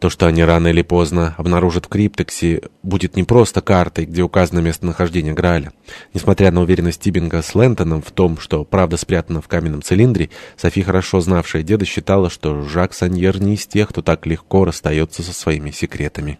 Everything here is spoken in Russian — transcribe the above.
То, что они рано или поздно обнаружат в криптексе, будет не просто картой, где указано местонахождение Грааля. Несмотря на уверенность Тибинга с Лэнтоном в том, что правда спрятана в каменном цилиндре, Софи, хорошо знавшая деда, считала, что Жак Саньер не из тех, кто так легко расстается со своими секретами.